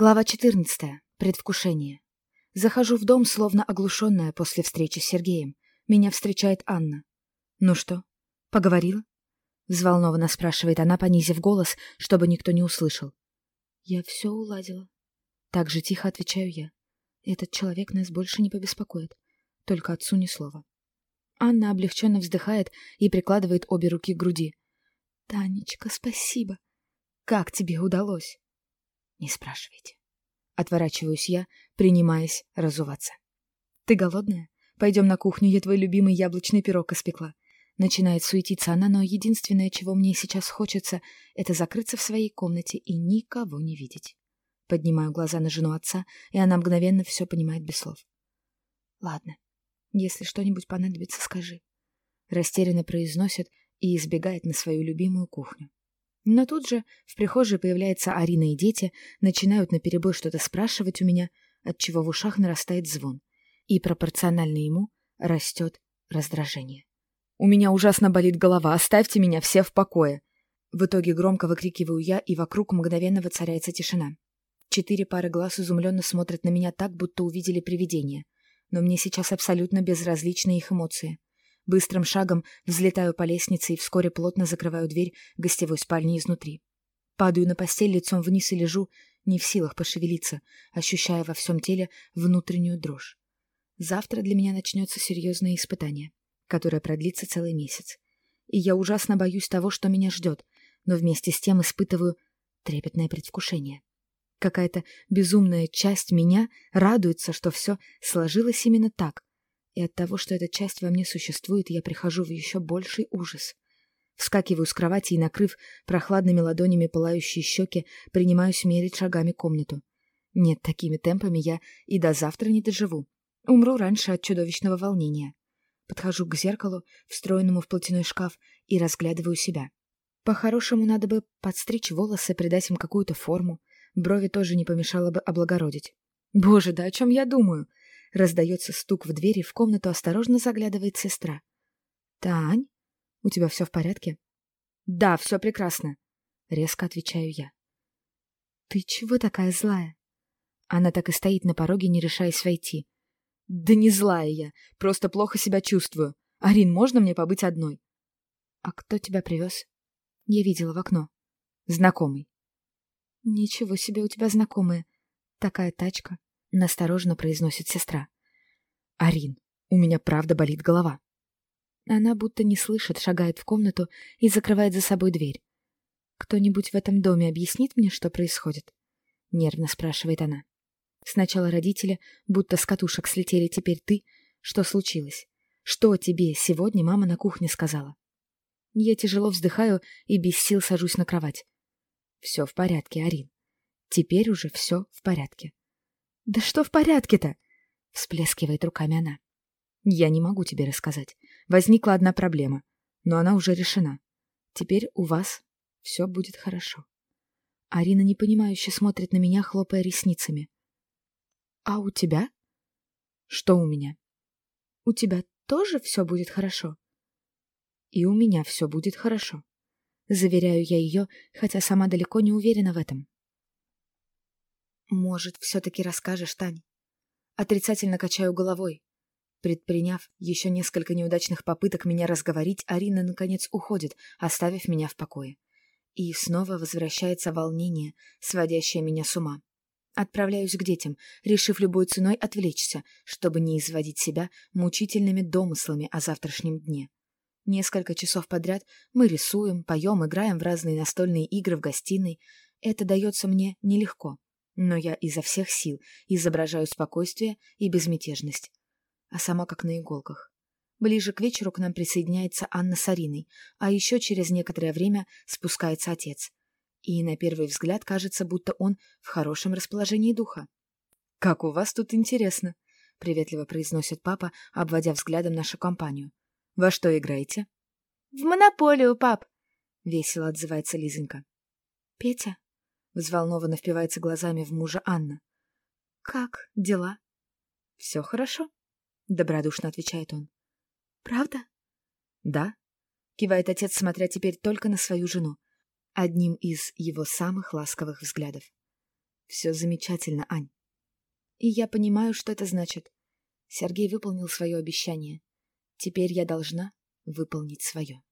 Глава 14. Предвкушение. Захожу в дом, словно оглушенная после встречи с Сергеем. Меня встречает Анна. «Ну что, поговорила?» Взволнованно спрашивает она, понизив голос, чтобы никто не услышал. «Я все уладила». Так же тихо отвечаю я. Этот человек нас больше не побеспокоит. Только отцу ни слова. Анна облегченно вздыхает и прикладывает обе руки к груди. «Танечка, спасибо. Как тебе удалось?» Не спрашивайте. Отворачиваюсь я, принимаясь разуваться. Ты голодная? Пойдем на кухню, я твой любимый яблочный пирог испекла. Начинает суетиться она, но единственное, чего мне сейчас хочется, это закрыться в своей комнате и никого не видеть. Поднимаю глаза на жену отца, и она мгновенно все понимает без слов. Ладно, если что-нибудь понадобится, скажи. Растерянно произносит и избегает на свою любимую кухню. Но тут же в прихожей появляется Арина и дети, начинают наперебой что-то спрашивать у меня, отчего в ушах нарастает звон. И пропорционально ему растет раздражение. «У меня ужасно болит голова, оставьте меня все в покое!» В итоге громко выкрикиваю я, и вокруг мгновенно воцаряется тишина. Четыре пары глаз изумленно смотрят на меня так, будто увидели привидение. Но мне сейчас абсолютно безразличны их эмоции. Быстрым шагом взлетаю по лестнице и вскоре плотно закрываю дверь гостевой спальни изнутри. Падаю на постель лицом вниз и лежу, не в силах пошевелиться, ощущая во всем теле внутреннюю дрожь. Завтра для меня начнется серьезное испытание, которое продлится целый месяц. И я ужасно боюсь того, что меня ждет, но вместе с тем испытываю трепетное предвкушение. Какая-то безумная часть меня радуется, что все сложилось именно так, от того, что эта часть во мне существует, я прихожу в еще больший ужас. Вскакиваю с кровати и, накрыв прохладными ладонями пылающие щеки, принимаюсь мерить шагами комнату. Нет, такими темпами я и до завтра не доживу. Умру раньше от чудовищного волнения. Подхожу к зеркалу, встроенному в платяной шкаф, и разглядываю себя. По-хорошему, надо бы подстричь волосы, придать им какую-то форму. Брови тоже не помешало бы облагородить. Боже, да о чем я думаю? Раздается стук в двери, в комнату осторожно заглядывает сестра. «Тань, у тебя все в порядке?» «Да, все прекрасно», — резко отвечаю я. «Ты чего такая злая?» Она так и стоит на пороге, не решаясь войти. «Да не злая я, просто плохо себя чувствую. Арин, можно мне побыть одной?» «А кто тебя привез?» «Я видела в окно». «Знакомый». «Ничего себе у тебя знакомая. Такая тачка. — настороженно произносит сестра. «Арин, у меня правда болит голова». Она будто не слышит, шагает в комнату и закрывает за собой дверь. «Кто-нибудь в этом доме объяснит мне, что происходит?» — нервно спрашивает она. «Сначала родители, будто с катушек слетели, теперь ты. Что случилось? Что тебе сегодня мама на кухне сказала?» Я тяжело вздыхаю и без сил сажусь на кровать. «Все в порядке, Арин. Теперь уже все в порядке. «Да что в порядке-то?» — всплескивает руками она. «Я не могу тебе рассказать. Возникла одна проблема, но она уже решена. Теперь у вас все будет хорошо». Арина непонимающе смотрит на меня, хлопая ресницами. «А у тебя?» «Что у меня?» «У тебя тоже все будет хорошо?» «И у меня все будет хорошо», — заверяю я ее, хотя сама далеко не уверена в этом. «Может, все-таки расскажешь, Тань?» Отрицательно качаю головой. Предприняв еще несколько неудачных попыток меня разговорить, Арина, наконец, уходит, оставив меня в покое. И снова возвращается волнение, сводящее меня с ума. Отправляюсь к детям, решив любой ценой отвлечься, чтобы не изводить себя мучительными домыслами о завтрашнем дне. Несколько часов подряд мы рисуем, поем, играем в разные настольные игры в гостиной. Это дается мне нелегко но я изо всех сил изображаю спокойствие и безмятежность, а сама как на иголках. Ближе к вечеру к нам присоединяется Анна с Ариной, а еще через некоторое время спускается отец. И на первый взгляд кажется, будто он в хорошем расположении духа. «Как у вас тут интересно!» — приветливо произносит папа, обводя взглядом нашу компанию. «Во что играете?» «В монополию, пап!» — весело отзывается Лизонька. «Петя?» Взволнованно впивается глазами в мужа Анна. «Как дела?» «Все хорошо», — добродушно отвечает он. «Правда?» «Да», — кивает отец, смотря теперь только на свою жену, одним из его самых ласковых взглядов. Все замечательно, Ань. И я понимаю, что это значит. Сергей выполнил свое обещание. Теперь я должна выполнить свое.